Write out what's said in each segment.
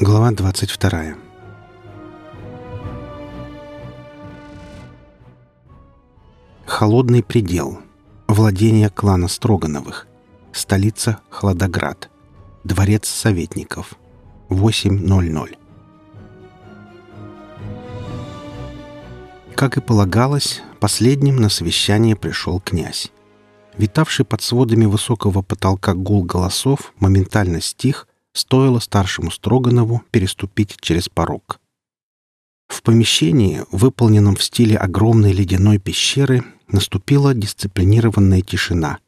Глава 22. Холодный предел. Владение клана Строгановых. Столица Хладоград. Дворец советников. 8.00. Как и полагалось, последним на совещание пришел князь. Витавший под сводами высокого потолка гул голосов моментально стих, стоило старшему Строганову переступить через порог. В помещении, выполненном в стиле огромной ледяной пещеры, наступила дисциплинированная тишина.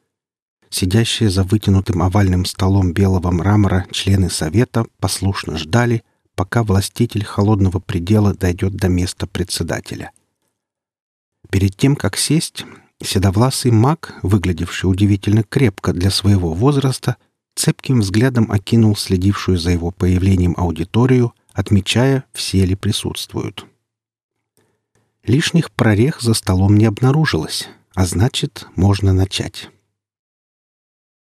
Сидящие за вытянутым овальным столом белого мрамора члены совета послушно ждали, пока властитель холодного предела дойдет до места председателя. Перед тем, как сесть, седовласый маг, выглядевший удивительно крепко для своего возраста, цепким взглядом окинул следившую за его появлением аудиторию, отмечая, все ли присутствуют. Лишних прорех за столом не обнаружилось, а значит, можно начать.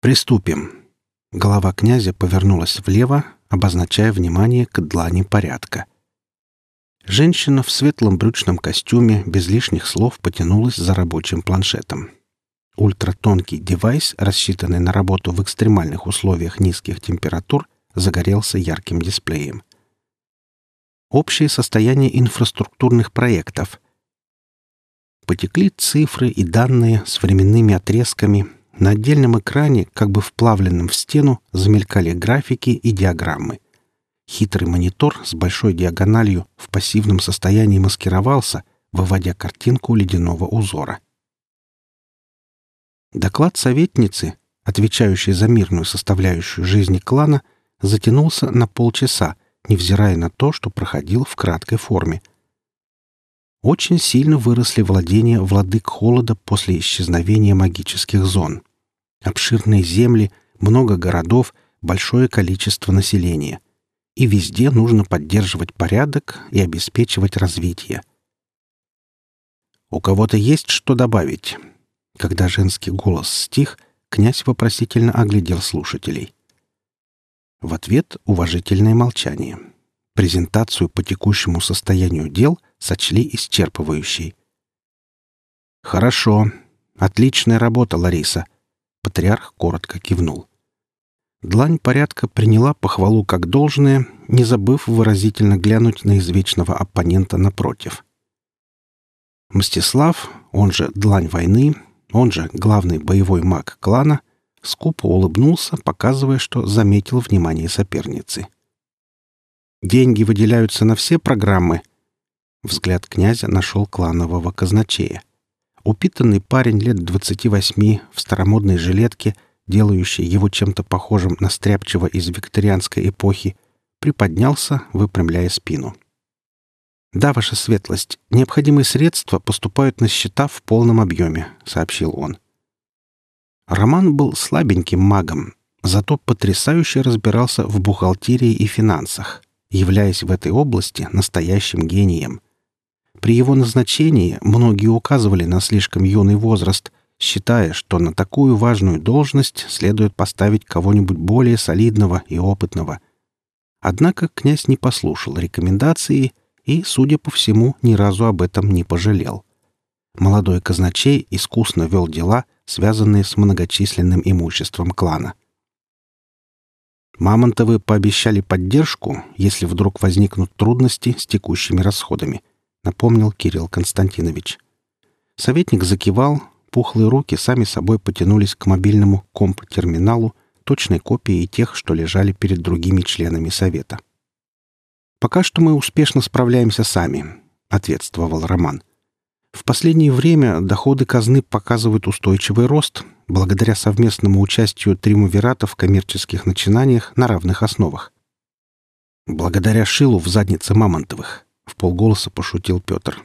«Приступим». Голова князя повернулась влево, обозначая внимание к длани порядка. Женщина в светлом брючном костюме без лишних слов потянулась за рабочим планшетом. Ультратонкий девайс, рассчитанный на работу в экстремальных условиях низких температур, загорелся ярким дисплеем. Общее состояние инфраструктурных проектов. Потекли цифры и данные с временными отрезками. На отдельном экране, как бы вплавленном в стену, замелькали графики и диаграммы. Хитрый монитор с большой диагональю в пассивном состоянии маскировался, выводя картинку ледяного узора. Доклад советницы, отвечающей за мирную составляющую жизни клана, затянулся на полчаса, невзирая на то, что проходил в краткой форме. Очень сильно выросли владения владык холода после исчезновения магических зон. Обширные земли, много городов, большое количество населения. И везде нужно поддерживать порядок и обеспечивать развитие. «У кого-то есть что добавить?» Когда женский голос стих, князь вопросительно оглядел слушателей. В ответ уважительное молчание. Презентацию по текущему состоянию дел сочли исчерпывающей. «Хорошо. Отличная работа, Лариса!» Патриарх коротко кивнул. Длань порядка приняла похвалу как должное, не забыв выразительно глянуть на извечного оппонента напротив. Мстислав, он же Длань войны, он же главный боевой маг клана, скупо улыбнулся, показывая, что заметил внимание соперницы. «Деньги выделяются на все программы?» Взгляд князя нашел кланового казначея. Упитанный парень лет двадцати восьми в старомодной жилетке, делающий его чем-то похожим на стряпчего из викторианской эпохи, приподнялся, выпрямляя спину. — «Да, ваша светлость, необходимые средства поступают на счета в полном объеме», — сообщил он. Роман был слабеньким магом, зато потрясающе разбирался в бухгалтерии и финансах, являясь в этой области настоящим гением. При его назначении многие указывали на слишком юный возраст, считая, что на такую важную должность следует поставить кого-нибудь более солидного и опытного. Однако князь не послушал рекомендации — и, судя по всему, ни разу об этом не пожалел. Молодой казначей искусно вел дела, связанные с многочисленным имуществом клана. Мамонтовы пообещали поддержку, если вдруг возникнут трудности с текущими расходами, напомнил Кирилл Константинович. Советник закивал, пухлые руки сами собой потянулись к мобильному комп-терминалу, точной копией тех, что лежали перед другими членами совета. «Пока что мы успешно справляемся сами», — ответствовал Роман. «В последнее время доходы казны показывают устойчивый рост благодаря совместному участию триумвирата в коммерческих начинаниях на равных основах. Благодаря шилу в заднице Мамонтовых», — в полголоса пошутил Петр.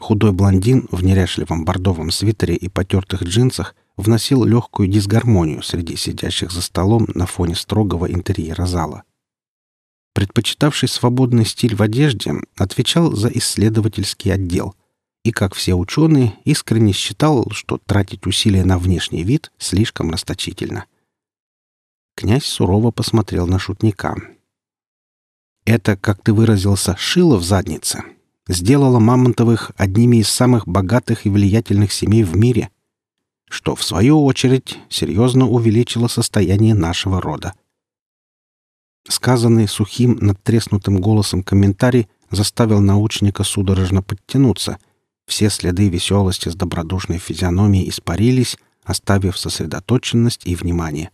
Худой блондин в неряшливом бордовом свитере и потертых джинсах вносил легкую дисгармонию среди сидящих за столом на фоне строгого интерьера зала предпочитавший свободный стиль в одежде, отвечал за исследовательский отдел и, как все ученые, искренне считал, что тратить усилия на внешний вид слишком расточительно. Князь сурово посмотрел на шутника. Это, как ты выразился, шило в заднице. Сделало Мамонтовых одними из самых богатых и влиятельных семей в мире, что, в свою очередь, серьезно увеличило состояние нашего рода. Сказанный сухим, надтреснутым голосом комментарий заставил научника судорожно подтянуться. Все следы веселости с добродушной физиономией испарились, оставив сосредоточенность и внимание.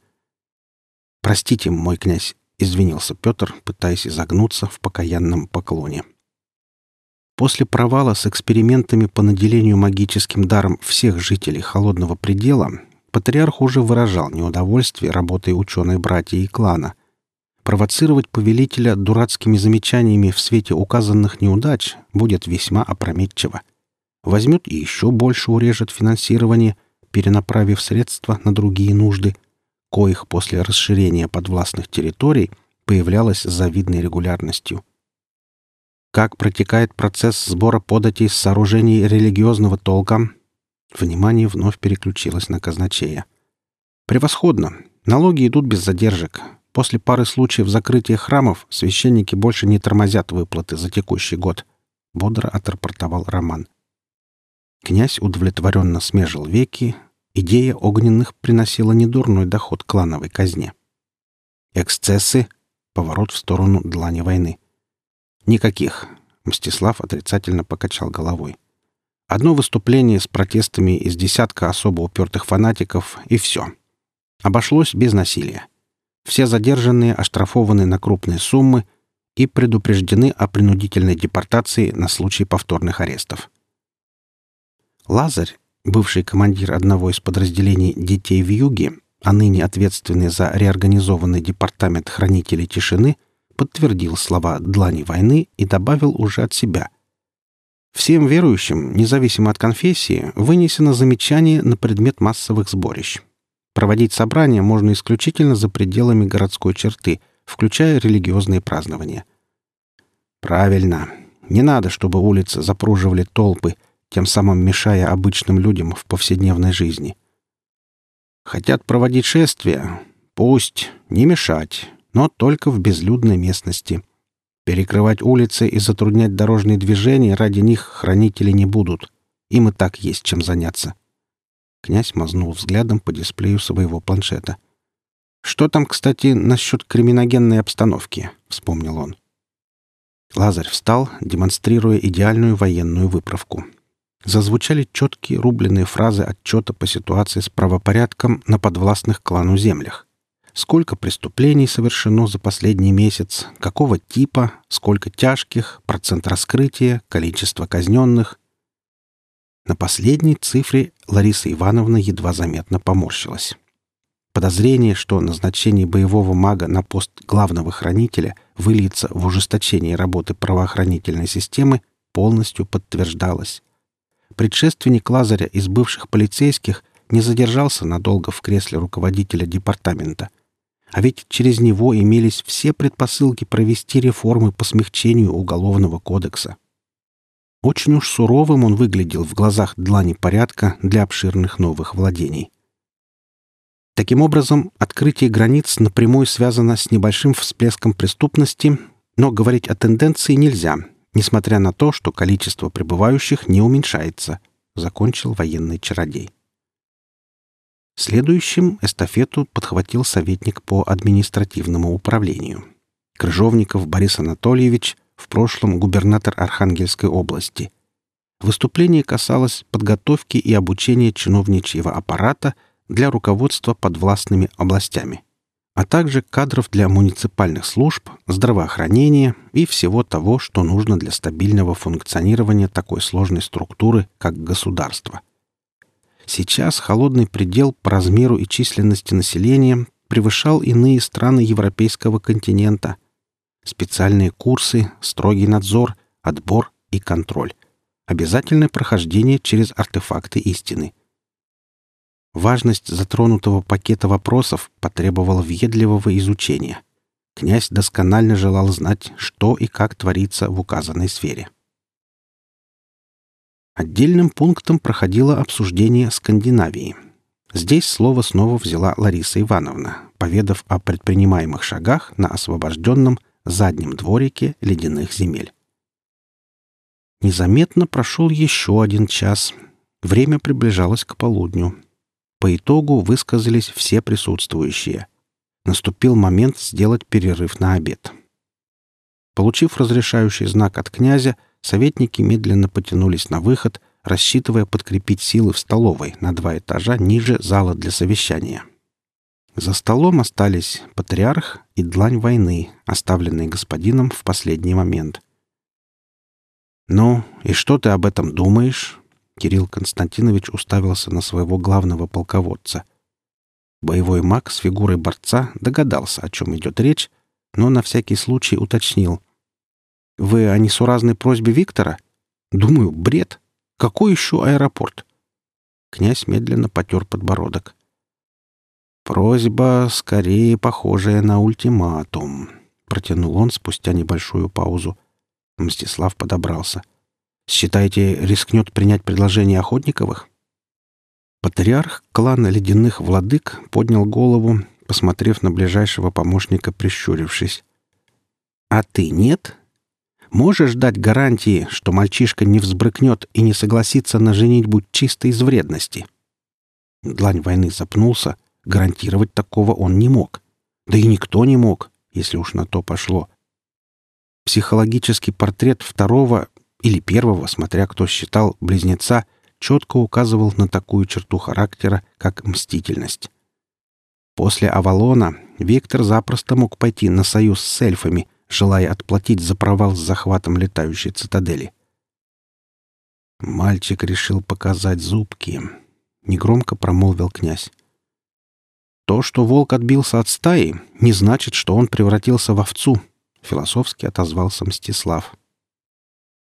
«Простите, мой князь», — извинился Петр, пытаясь изогнуться в покаянном поклоне. После провала с экспериментами по наделению магическим даром всех жителей Холодного предела патриарх уже выражал неудовольствие работой ученой братья и клана. Провоцировать повелителя дурацкими замечаниями в свете указанных неудач будет весьма опрометчиво. Возьмет и еще больше урежет финансирование, перенаправив средства на другие нужды — коих после расширения подвластных территорий появлялось с завидной регулярностью. Как протекает процесс сбора податей с сооружений религиозного толка? Внимание вновь переключилось на казначея. Превосходно. Налоги идут без задержек. После пары случаев закрытия храмов священники больше не тормозят выплаты за текущий год. Бодро отрапортовал Роман. Князь удовлетворенно смежил веки, Идея огненных приносила недурной доход клановой казне. Эксцессы — поворот в сторону длани войны. Никаких. Мстислав отрицательно покачал головой. Одно выступление с протестами из десятка особо упертых фанатиков, и все. Обошлось без насилия. Все задержанные оштрафованы на крупные суммы и предупреждены о принудительной депортации на случай повторных арестов. Лазарь бывший командир одного из подразделений «Детей в юге», а ныне ответственный за реорганизованный департамент хранителей тишины, подтвердил слова «длани войны» и добавил уже от себя. Всем верующим, независимо от конфессии, вынесено замечание на предмет массовых сборищ. Проводить собрания можно исключительно за пределами городской черты, включая религиозные празднования. Правильно. Не надо, чтобы улицы запруживали толпы – тем самым мешая обычным людям в повседневной жизни. Хотят проводить шествия? Пусть, не мешать, но только в безлюдной местности. Перекрывать улицы и затруднять дорожные движения ради них хранители не будут. Им и так есть чем заняться. Князь мазнул взглядом по дисплею своего планшета. «Что там, кстати, насчет криминогенной обстановки?» — вспомнил он. Лазарь встал, демонстрируя идеальную военную выправку зазвучали четкие рубленые фразы отчета по ситуации с правопорядком на подвластных клану землях. Сколько преступлений совершено за последний месяц, какого типа, сколько тяжких, процент раскрытия, количество казненных. На последней цифре Лариса Ивановна едва заметно поморщилась. Подозрение, что назначение боевого мага на пост главного хранителя выльется в ужесточение работы правоохранительной системы, полностью подтверждалось предшественник Лазаря из бывших полицейских не задержался надолго в кресле руководителя департамента. А ведь через него имелись все предпосылки провести реформы по смягчению Уголовного кодекса. Очень уж суровым он выглядел в глазах длани порядка для обширных новых владений. Таким образом, открытие границ напрямую связано с небольшим всплеском преступности, но говорить о тенденции нельзя, несмотря на то, что количество прибывающих не уменьшается, закончил военный чародей. Следующим эстафету подхватил советник по административному управлению. Крыжовников Борис Анатольевич, в прошлом губернатор Архангельской области. Выступление касалось подготовки и обучения чиновничьего аппарата для руководства подвластными областями – а также кадров для муниципальных служб, здравоохранения и всего того, что нужно для стабильного функционирования такой сложной структуры, как государство. Сейчас холодный предел по размеру и численности населения превышал иные страны европейского континента. Специальные курсы, строгий надзор, отбор и контроль. Обязательное прохождение через артефакты истины – Важность затронутого пакета вопросов потребовала въедливого изучения. Князь досконально желал знать, что и как творится в указанной сфере. Отдельным пунктом проходило обсуждение Скандинавии. Здесь слово снова взяла Лариса Ивановна, поведав о предпринимаемых шагах на освобожденном, заднем дворике ледяных земель. Незаметно прошел еще один час. Время приближалось к полудню. По итогу высказались все присутствующие. Наступил момент сделать перерыв на обед. Получив разрешающий знак от князя, советники медленно потянулись на выход, рассчитывая подкрепить силы в столовой на два этажа ниже зала для совещания. За столом остались патриарх и длань войны, оставленные господином в последний момент. «Ну, и что ты об этом думаешь?» Кирилл Константинович уставился на своего главного полководца. Боевой маг с фигурой борца догадался, о чем идет речь, но на всякий случай уточнил. «Вы о несуразной просьбе Виктора? Думаю, бред. Какой еще аэропорт?» Князь медленно потер подбородок. «Просьба скорее похожая на ультиматум», — протянул он спустя небольшую паузу. Мстислав подобрался. «Считаете, рискнет принять предложение Охотниковых?» Патриарх клана ледяных владык поднял голову, посмотрев на ближайшего помощника, прищурившись. «А ты нет? Можешь дать гарантии, что мальчишка не взбрыкнет и не согласится на женитьбу чисто из вредности?» Длань войны запнулся. Гарантировать такого он не мог. Да и никто не мог, если уж на то пошло. Психологический портрет второго или первого, смотря кто считал, близнеца, четко указывал на такую черту характера, как мстительность. После Авалона Виктор запросто мог пойти на союз с эльфами, желая отплатить за провал с захватом летающей цитадели. Мальчик решил показать зубки. Негромко промолвил князь. То, что волк отбился от стаи, не значит, что он превратился в овцу, — философски отозвался Мстислав.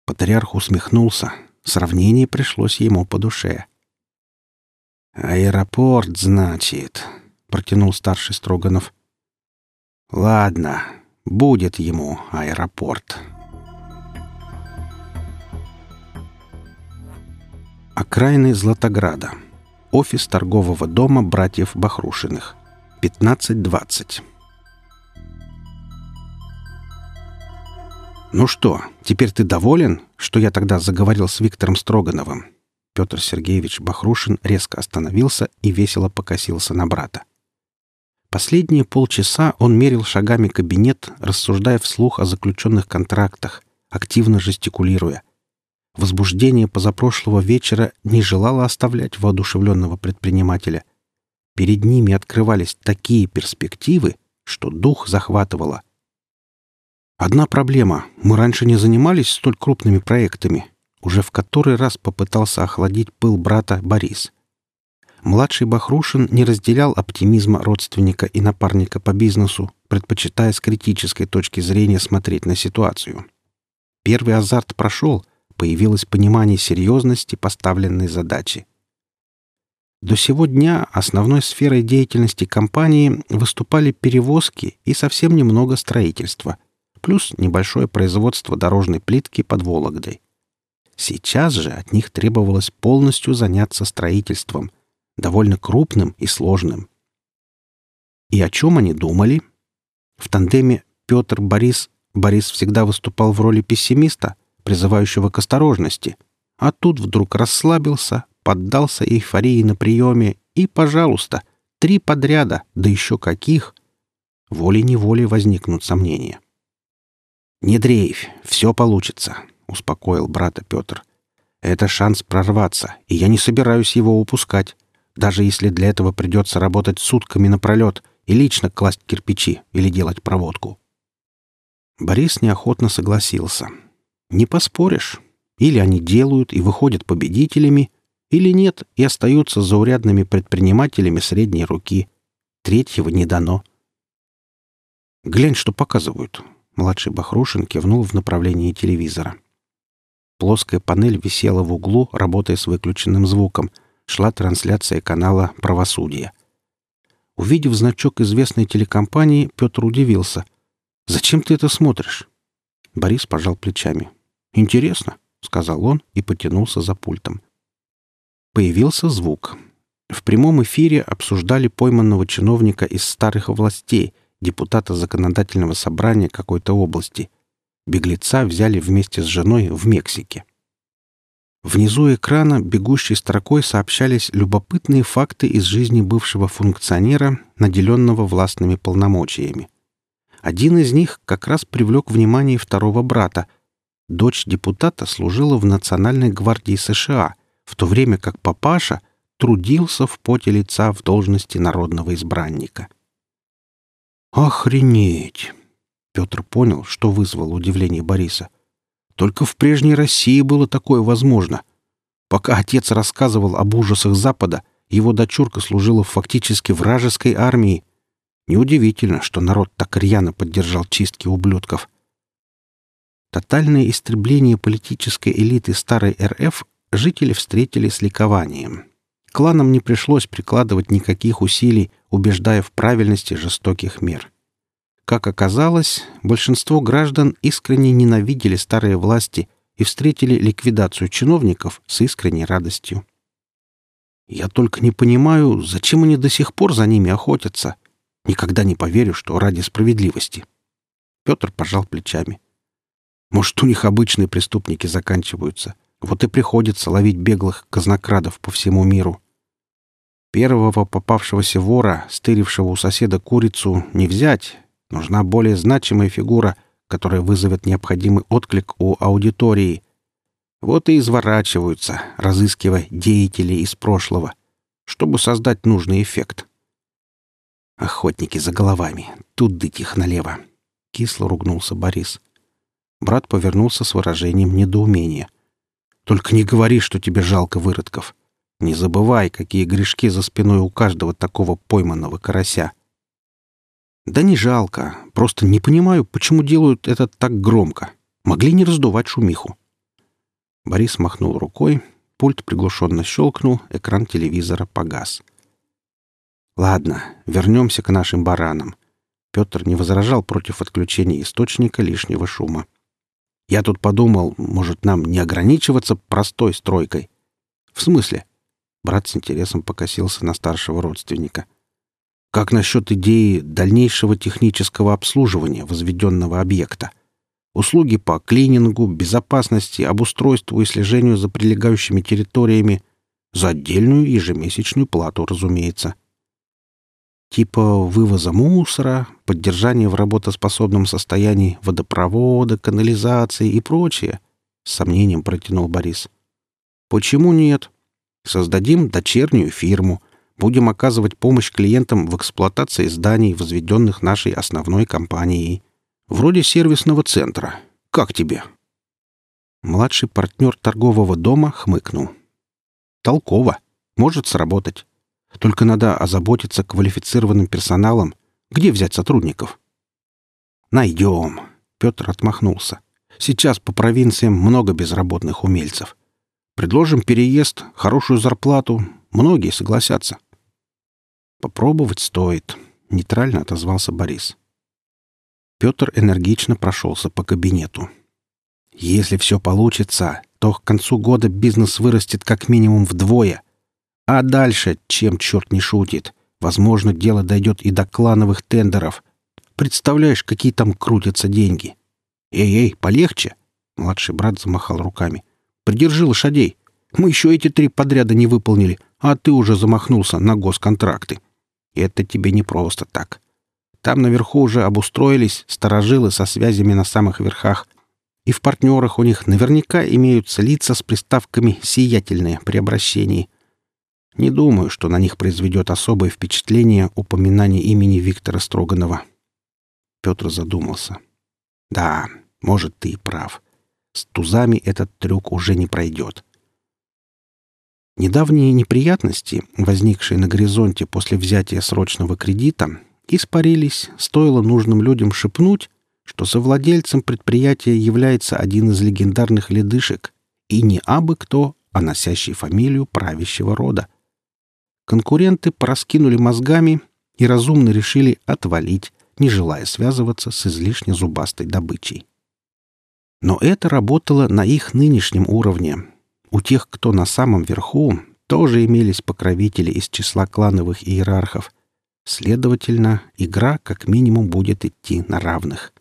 Патриарх усмехнулся. Сравнение пришлось ему по душе. «Аэропорт, значит», — протянул старший Строганов. «Ладно, будет ему аэропорт». Окраины Златограда. Офис торгового дома братьев Бахрушиных. 15.20. «Ну что, теперь ты доволен, что я тогда заговорил с Виктором Строгановым?» Петр Сергеевич Бахрушин резко остановился и весело покосился на брата. Последние полчаса он мерил шагами кабинет, рассуждая вслух о заключенных контрактах, активно жестикулируя. Возбуждение позапрошлого вечера не желало оставлять воодушевленного предпринимателя. Перед ними открывались такие перспективы, что дух захватывало. Одна проблема. Мы раньше не занимались столь крупными проектами. Уже в который раз попытался охладить пыл брата Борис. Младший Бахрушин не разделял оптимизма родственника и напарника по бизнесу, предпочитая с критической точки зрения смотреть на ситуацию. Первый азарт прошел, появилось понимание серьезности поставленной задачи. До сего дня основной сферой деятельности компании выступали перевозки и совсем немного строительства – плюс небольшое производство дорожной плитки под Вологдой. Сейчас же от них требовалось полностью заняться строительством, довольно крупным и сложным. И о чем они думали? В тандеме Петр-Борис Борис всегда выступал в роли пессимиста, призывающего к осторожности, а тут вдруг расслабился, поддался эйфории на приеме и, пожалуйста, три подряда, да еще каких, волей-неволей возникнут сомнения. «Не дрейфь, все получится», — успокоил брата Петр. «Это шанс прорваться, и я не собираюсь его упускать, даже если для этого придется работать сутками напролет и лично класть кирпичи или делать проводку». Борис неохотно согласился. «Не поспоришь. Или они делают и выходят победителями, или нет и остаются заурядными предпринимателями средней руки. Третьего не дано». «Глянь, что показывают», Младший Бахрушин кивнул в направлении телевизора. Плоская панель висела в углу, работая с выключенным звуком. Шла трансляция канала «Правосудие». Увидев значок известной телекомпании, Петр удивился. «Зачем ты это смотришь?» Борис пожал плечами. «Интересно», — сказал он и потянулся за пультом. Появился звук. В прямом эфире обсуждали пойманного чиновника из старых властей — депутата законодательного собрания какой-то области. Беглеца взяли вместе с женой в Мексике. Внизу экрана бегущей строкой сообщались любопытные факты из жизни бывшего функционера, наделенного властными полномочиями. Один из них как раз привлек внимание второго брата. Дочь депутата служила в Национальной гвардии США, в то время как папаша трудился в поте лица в должности народного избранника. «Охренеть!» Петр понял, что вызвало удивление Бориса. Только в прежней России было такое возможно. Пока отец рассказывал об ужасах Запада, его дочурка служила фактически вражеской армии. Неудивительно, что народ так рьяно поддержал чистки ублюдков. Тотальное истребление политической элиты старой РФ жители встретили с ликованием. Кланам не пришлось прикладывать никаких усилий, убеждая в правильности жестоких мер. Как оказалось, большинство граждан искренне ненавидели старые власти и встретили ликвидацию чиновников с искренней радостью. Я только не понимаю, зачем они до сих пор за ними охотятся. Никогда не поверю, что ради справедливости. Петр пожал плечами. Может, у них обычные преступники заканчиваются. Вот и приходится ловить беглых казнокрадов по всему миру. Первого попавшегося вора, стырившего у соседа курицу, не взять, Нужна более значимая фигура, которая вызовет необходимый отклик у аудитории. Вот и изворачиваются, разыскивая деятелей из прошлого, чтобы создать нужный эффект. Охотники за головами. Тут дыть их налево. Кисло ругнулся Борис. Брат повернулся с выражением недоумения. «Только не говори, что тебе жалко выродков. Не забывай, какие грешки за спиной у каждого такого пойманного карася». Да не жалко. Просто не понимаю, почему делают это так громко. Могли не раздувать шумиху. Борис махнул рукой, пульт приглушенно щелкнул, экран телевизора погас. Ладно, вернемся к нашим баранам. Петр не возражал против отключения источника лишнего шума. Я тут подумал, может, нам не ограничиваться простой стройкой? В смысле? Брат с интересом покосился на старшего родственника — как насчет идеи дальнейшего технического обслуживания возведенного объекта? Услуги по клинингу, безопасности, обустройству и слежению за прилегающими территориями за отдельную ежемесячную плату, разумеется. Типа вывоза мусора, поддержания в работоспособном состоянии водопровода, канализации и прочее, с сомнением протянул Борис. Почему нет? Создадим дочернюю фирму, будем оказывать помощь клиентам в эксплуатации зданий, возведенных нашей основной компанией. Вроде сервисного центра. Как тебе?» Младший партнер торгового дома хмыкнул. «Толково. Может сработать. Только надо озаботиться квалифицированным персоналом. Где взять сотрудников?» «Найдем», — Петр отмахнулся. «Сейчас по провинциям много безработных умельцев. Предложим переезд, хорошую зарплату. Многие согласятся». «Попробовать стоит», — нейтрально отозвался Борис. Петр энергично прошелся по кабинету. «Если все получится, то к концу года бизнес вырастет как минимум вдвое. А дальше, чем черт не шутит, возможно, дело дойдет и до клановых тендеров. Представляешь, какие там крутятся деньги? Эй-эй, полегче!» Младший брат замахал руками. «Придержи лошадей. Мы еще эти три подряда не выполнили, а ты уже замахнулся на госконтракты. Это тебе не просто так. Там наверху уже обустроились сторожилы со связями на самых верхах, и в партнерах у них наверняка имеются лица с приставками «сиятельные» при обращении. Не думаю, что на них произведет особое впечатление упоминание имени Виктора Строганова. Петр задумался. Да, может, ты и прав. С тузами этот трюк уже не пройдет. Недавние неприятности, возникшие на горизонте после взятия срочного кредита, испарились, стоило нужным людям шепнуть, что совладельцем предприятия является один из легендарных ледышек, и не абы кто, а носящий фамилию правящего рода. Конкуренты пораскинули мозгами и разумно решили отвалить, не желая связываться с излишне зубастой добычей. Но это работало на их нынешнем уровне, у тех, кто на самом верху, тоже имелись покровители из числа клановых иерархов. Следовательно, игра как минимум будет идти на равных.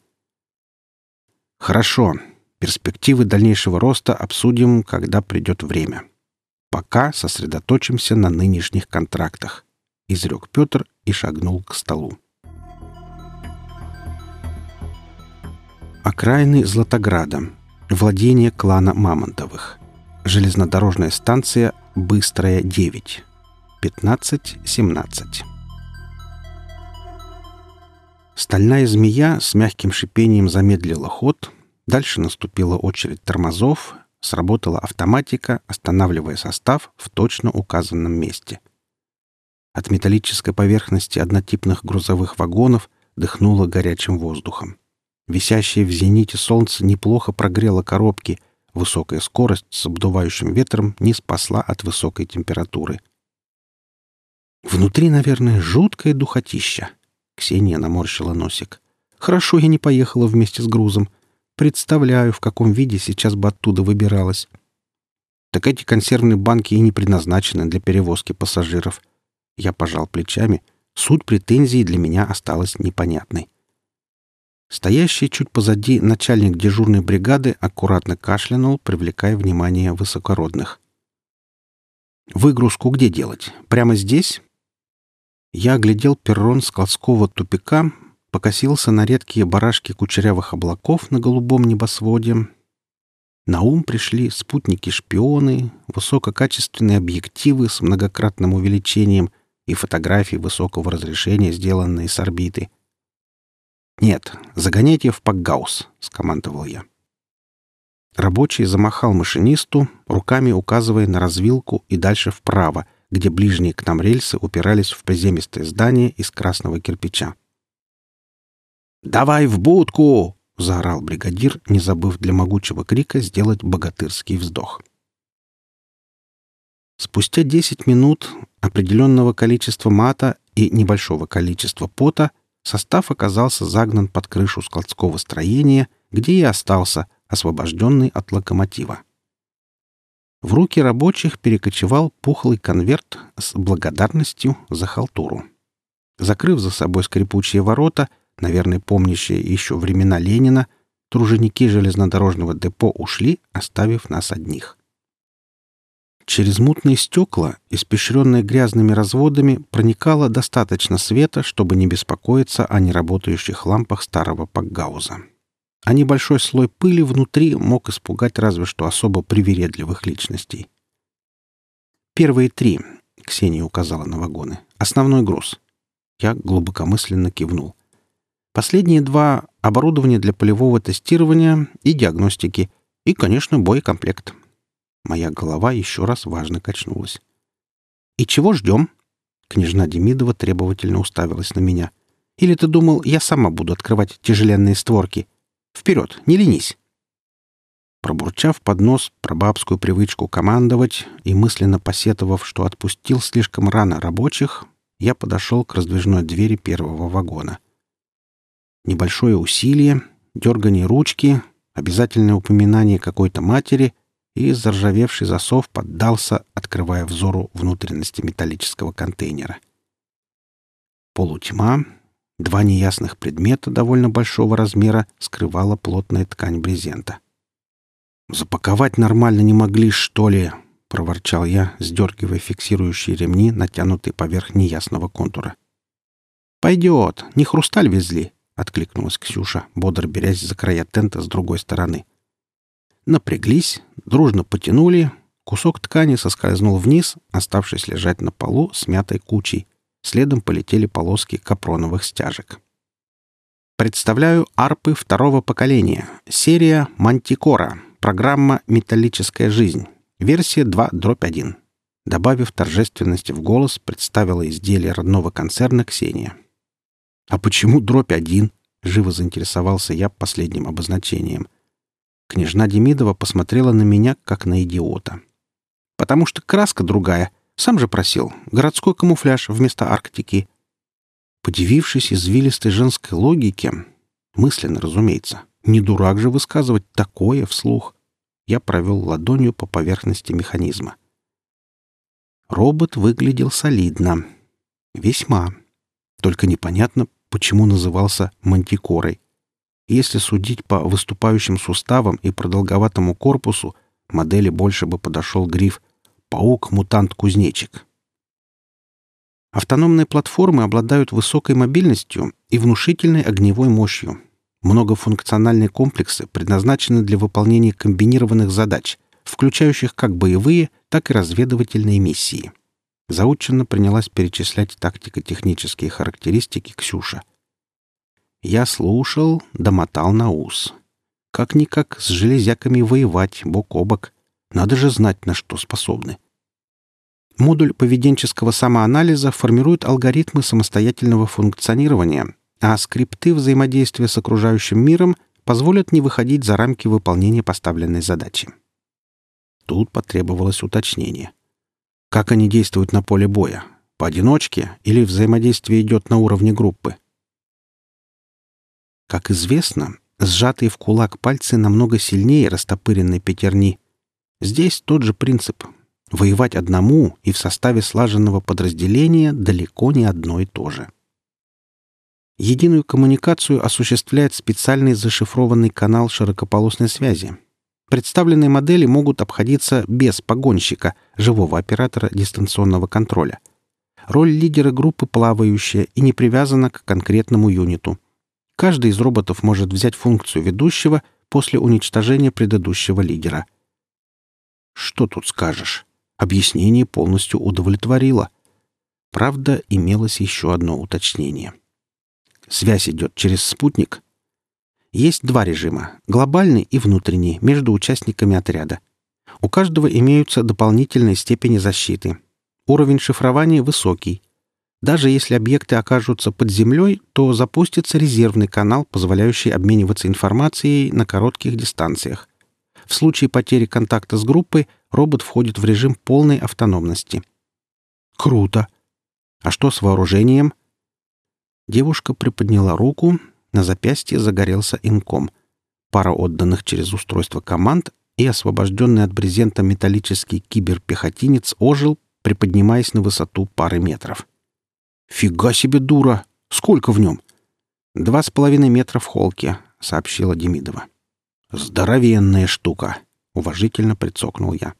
Хорошо. Перспективы дальнейшего роста обсудим, когда придет время. Пока сосредоточимся на нынешних контрактах, — изрек Петр и шагнул к столу. Окраины Златограда. Владение клана Мамонтовых. Железнодорожная станция «Быстрая 9». 15-17. Стальная змея с мягким шипением замедлила ход. Дальше наступила очередь тормозов. Сработала автоматика, останавливая состав в точно указанном месте. От металлической поверхности однотипных грузовых вагонов дыхнуло горячим воздухом. Висящее в зените солнце неплохо прогрело коробки. Высокая скорость с обдувающим ветром не спасла от высокой температуры. Внутри, наверное, жуткое духотища. Ксения наморщила носик. Хорошо я не поехала вместе с грузом. Представляю, в каком виде сейчас бы оттуда выбиралась. Так эти консервные банки и не предназначены для перевозки пассажиров. Я пожал плечами. Суть претензий для меня осталась непонятной. Стоящий чуть позади начальник дежурной бригады аккуратно кашлянул, привлекая внимание высокородных. «Выгрузку где делать? Прямо здесь?» Я оглядел перрон складского тупика, покосился на редкие барашки кучерявых облаков на голубом небосводе. На ум пришли спутники-шпионы, высококачественные объективы с многократным увеличением и фотографии высокого разрешения, сделанные с орбиты. «Нет, загоняйте в Пакгаус», — скомандовал я. Рабочий замахал машинисту, руками указывая на развилку и дальше вправо, где ближние к нам рельсы упирались в приземистое здание из красного кирпича. «Давай в будку!» — заорал бригадир, не забыв для могучего крика сделать богатырский вздох. Спустя десять минут определенного количества мата и небольшого количества пота состав оказался загнан под крышу складского строения, где и остался, освобожденный от локомотива. В руки рабочих перекочевал пухлый конверт с благодарностью за халтуру. Закрыв за собой скрипучие ворота, наверное, помнящие еще времена Ленина, труженики железнодорожного депо ушли, оставив нас одних. Через мутные стекла, испещренные грязными разводами, проникало достаточно света, чтобы не беспокоиться о неработающих лампах старого Пакгауза а небольшой слой пыли внутри мог испугать разве что особо привередливых личностей. «Первые три», — Ксения указала на вагоны, — «основной груз». Я глубокомысленно кивнул. Последние два — оборудование для полевого тестирования и диагностики, и, конечно, боекомплект. Моя голова еще раз важно качнулась. «И чего ждем?» Княжна Демидова требовательно уставилась на меня. «Или ты думал, я сама буду открывать тяжеленные створки?» Вперед, не ленись!» Пробурчав под нос про бабскую привычку командовать и мысленно посетовав, что отпустил слишком рано рабочих, я подошел к раздвижной двери первого вагона. Небольшое усилие, дергание ручки, обязательное упоминание какой-то матери и заржавевший засов поддался, открывая взору внутренности металлического контейнера. Полутьма, Два неясных предмета довольно большого размера скрывала плотная ткань брезента. «Запаковать нормально не могли, что ли?» — проворчал я, сдергивая фиксирующие ремни, натянутые поверх неясного контура. «Пойдет, не хрусталь везли», — откликнулась Ксюша, бодро берясь за края тента с другой стороны. Напряглись, дружно потянули, кусок ткани соскользнул вниз, оставшись лежать на полу с мятой кучей, Следом полетели полоски капроновых стяжек. Представляю арпы второго поколения. Серия «Мантикора». Программа «Металлическая жизнь». Версия 2.1. Добавив торжественности в голос, представила изделие родного концерна Ксения. «А почему дробь один?» — живо заинтересовался я последним обозначением. Княжна Демидова посмотрела на меня, как на идиота. «Потому что краска другая», сам же просил. Городской камуфляж вместо Арктики. Подивившись извилистой женской логике, мысленно, разумеется, не дурак же высказывать такое вслух, я провел ладонью по поверхности механизма. Робот выглядел солидно. Весьма. Только непонятно, почему назывался мантикорой. Если судить по выступающим суставам и продолговатому корпусу, модели больше бы подошел гриф «Паук-мутант-кузнечик». Автономные платформы обладают высокой мобильностью и внушительной огневой мощью. Многофункциональные комплексы предназначены для выполнения комбинированных задач, включающих как боевые, так и разведывательные миссии. Заученно принялась перечислять тактико-технические характеристики Ксюша. Я слушал, домотал на ус. Как-никак с железяками воевать бок о бок. Надо же знать, на что способны. Модуль поведенческого самоанализа формирует алгоритмы самостоятельного функционирования, а скрипты взаимодействия с окружающим миром позволят не выходить за рамки выполнения поставленной задачи. Тут потребовалось уточнение. Как они действуют на поле боя? Поодиночке или взаимодействие идет на уровне группы? Как известно, сжатые в кулак пальцы намного сильнее растопыренной пятерни. Здесь тот же принцип. Воевать одному и в составе слаженного подразделения далеко не одно и то же. Единую коммуникацию осуществляет специальный зашифрованный канал широкополосной связи. Представленные модели могут обходиться без погонщика, живого оператора дистанционного контроля. Роль лидера группы плавающая и не привязана к конкретному юниту. Каждый из роботов может взять функцию ведущего после уничтожения предыдущего лидера. Что тут скажешь? Объяснение полностью удовлетворило. Правда, имелось еще одно уточнение — Связь идет через спутник. Есть два режима — глобальный и внутренний, между участниками отряда. У каждого имеются дополнительные степени защиты. Уровень шифрования высокий. Даже если объекты окажутся под землей, то запустится резервный канал, позволяющий обмениваться информацией на коротких дистанциях. В случае потери контакта с группой робот входит в режим полной автономности. Круто! А что с вооружением — Девушка приподняла руку, на запястье загорелся инком. Пара отданных через устройство команд и освобожденный от брезента металлический киберпехотинец ожил, приподнимаясь на высоту пары метров. «Фига себе дура! Сколько в нем?» «Два с половиной метра в холке», — сообщила Демидова. «Здоровенная штука!» — уважительно прицокнул я.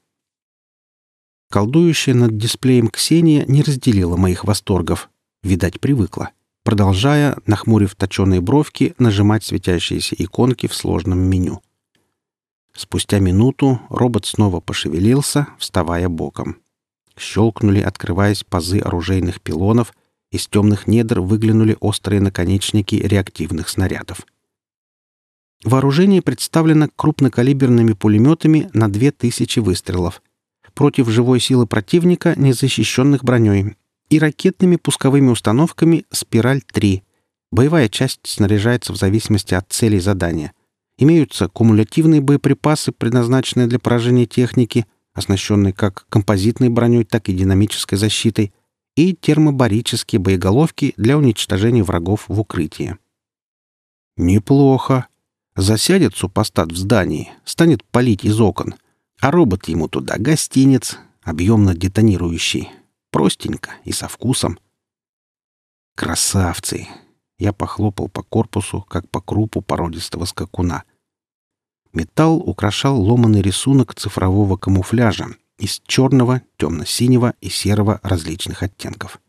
Колдующая над дисплеем Ксения не разделила моих восторгов. Видать, привыкла продолжая, нахмурив точеные бровки, нажимать светящиеся иконки в сложном меню. Спустя минуту робот снова пошевелился, вставая боком. Щелкнули, открываясь пазы оружейных пилонов, из темных недр выглянули острые наконечники реактивных снарядов. Вооружение представлено крупнокалиберными пулеметами на 2000 выстрелов. Против живой силы противника, не защищенных броней, и ракетными пусковыми установками «Спираль-3». Боевая часть снаряжается в зависимости от целей задания. Имеются кумулятивные боеприпасы, предназначенные для поражения техники, оснащенные как композитной броней, так и динамической защитой, и термобарические боеголовки для уничтожения врагов в укрытии. Неплохо. Засядет супостат в здании, станет палить из окон, а робот ему туда гостинец, объемно детонирующий, Простенько и со вкусом. Красавцы! Я похлопал по корпусу, как по крупу породистого скакуна. Металл украшал ломаный рисунок цифрового камуфляжа из черного, темно-синего и серого различных оттенков.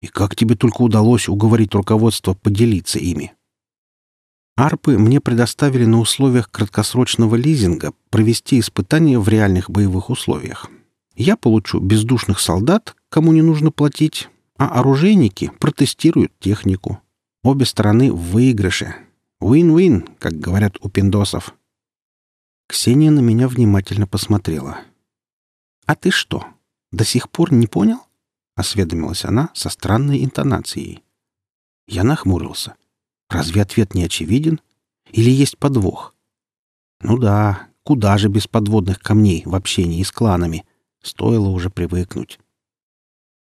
И как тебе только удалось уговорить руководство поделиться ими? Арпы мне предоставили на условиях краткосрочного лизинга провести испытания в реальных боевых условиях. Я получу бездушных солдат, кому не нужно платить, а оружейники протестируют технику. Обе стороны в выигрыше. Win-win, как говорят у пиндосов. Ксения на меня внимательно посмотрела. «А ты что, до сих пор не понял?» — осведомилась она со странной интонацией. Я нахмурился. «Разве ответ не очевиден? Или есть подвох?» «Ну да, куда же без подводных камней в общении с кланами?» Стоило уже привыкнуть.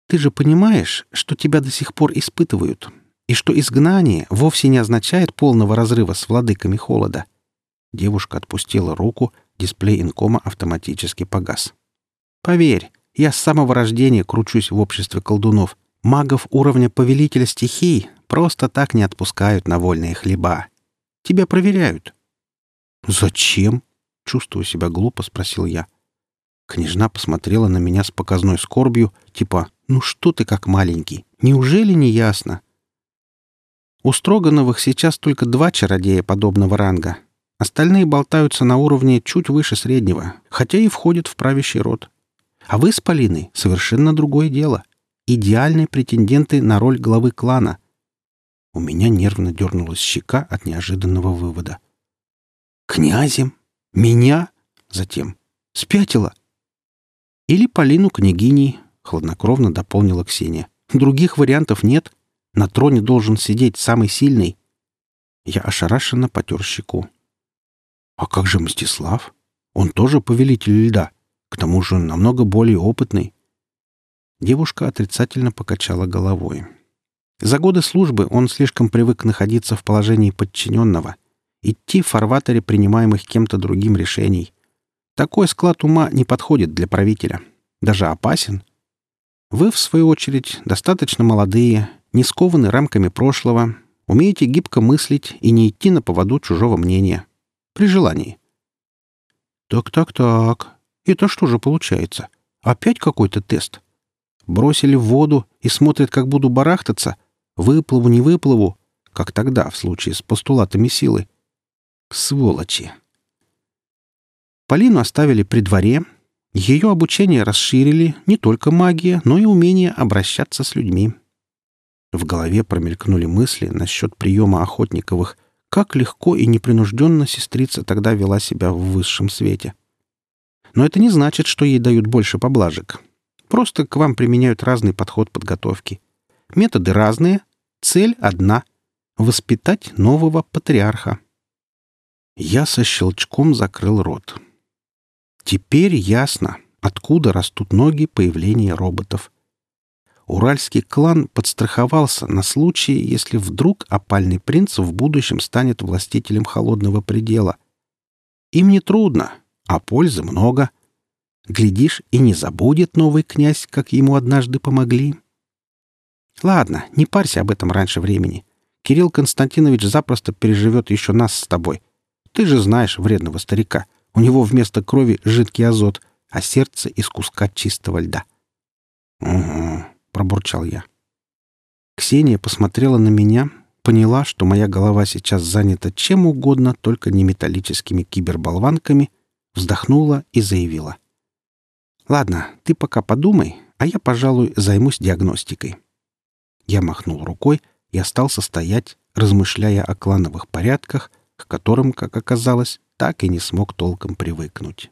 «Ты же понимаешь, что тебя до сих пор испытывают, и что изгнание вовсе не означает полного разрыва с владыками холода». Девушка отпустила руку, дисплей инкома автоматически погас. «Поверь, я с самого рождения кручусь в обществе колдунов. Магов уровня повелителя стихий просто так не отпускают на вольные хлеба. Тебя проверяют». «Зачем?» — чувствуя себя глупо, спросил я. Княжна посмотрела на меня с показной скорбью, типа «Ну что ты как маленький? Неужели не ясно?» У Строгановых сейчас только два чародея подобного ранга. Остальные болтаются на уровне чуть выше среднего, хотя и входят в правящий род. А вы с Полиной — совершенно другое дело. Идеальные претенденты на роль главы клана. У меня нервно дернулась щека от неожиданного вывода. «Князем? Меня?» Затем. «Спятила?» «Или Полину княгиней», — хладнокровно дополнила Ксения. «Других вариантов нет. На троне должен сидеть самый сильный». Я ошарашенно потер щеку. «А как же Мстислав? Он тоже повелитель льда. К тому же намного более опытный». Девушка отрицательно покачала головой. За годы службы он слишком привык находиться в положении подчиненного, идти в фарватере принимаемых кем-то другим решений. Такой склад ума не подходит для правителя. Даже опасен. Вы, в свою очередь, достаточно молодые, не скованы рамками прошлого, умеете гибко мыслить и не идти на поводу чужого мнения. При желании. Так-так-так. Это что же получается? Опять какой-то тест? Бросили в воду и смотрят, как буду барахтаться? Выплыву, не выплыву? Как тогда, в случае с постулатами силы. Сволочи. Полину оставили при дворе. Ее обучение расширили не только магия, но и умение обращаться с людьми. В голове промелькнули мысли насчет приема Охотниковых. Как легко и непринужденно сестрица тогда вела себя в высшем свете. Но это не значит, что ей дают больше поблажек. Просто к вам применяют разный подход подготовки. Методы разные, цель одна — воспитать нового патриарха. Я со щелчком закрыл рот. Теперь ясно, откуда растут ноги появления роботов. Уральский клан подстраховался на случай, если вдруг опальный принц в будущем станет властителем холодного предела. Им не трудно, а пользы много. Глядишь, и не забудет новый князь, как ему однажды помогли. Ладно, не парься об этом раньше времени. Кирилл Константинович запросто переживет еще нас с тобой. Ты же знаешь вредного старика. У него вместо крови жидкий азот, а сердце из куска чистого льда. «Угу», — пробурчал я. Ксения посмотрела на меня, поняла, что моя голова сейчас занята чем угодно, только не металлическими киберболванками, вздохнула и заявила. «Ладно, ты пока подумай, а я, пожалуй, займусь диагностикой». Я махнул рукой и остался стоять, размышляя о клановых порядках, к которым, как оказалось, так и не смог толком привыкнуть.